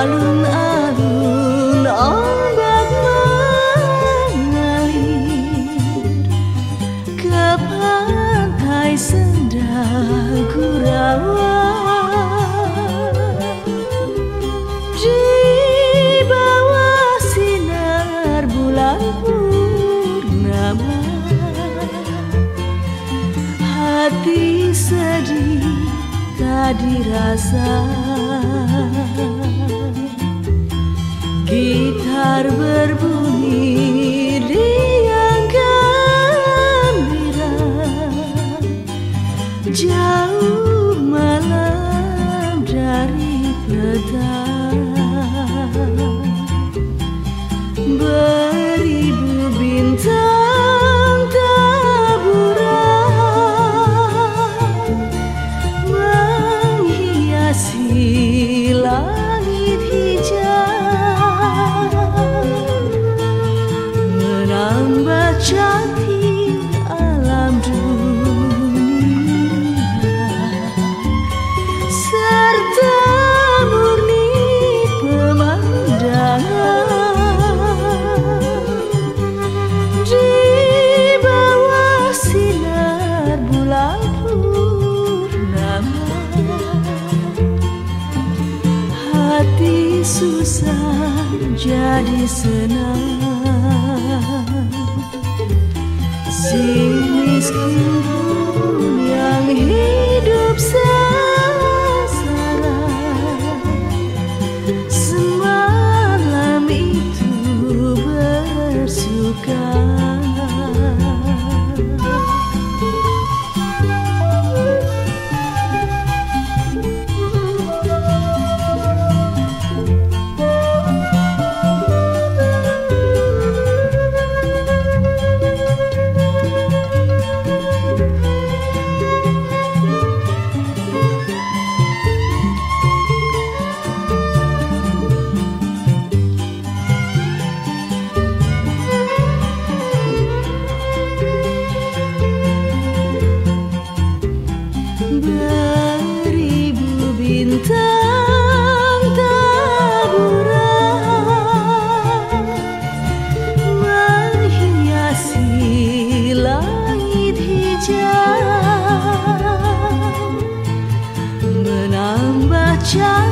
alun-alun ombak mengalir ke pantai bulan purnama hati sedih tak dirasa Gitar berbunyi riang gembira Jauh malam dari petang. Beribu bintang taburan. Menghiasi cantik alam dunia. Serta murni pemandangan. Di bawah sinar bulan purnama. Hati susah jadi senang Si miskin pun bintang taburan Menghiasi langit hijau Menambah cantik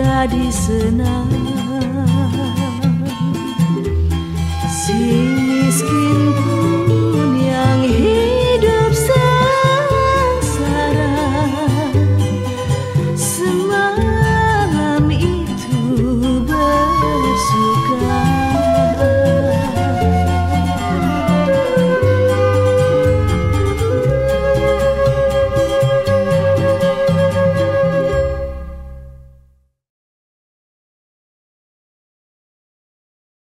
jadi senang. Si miskin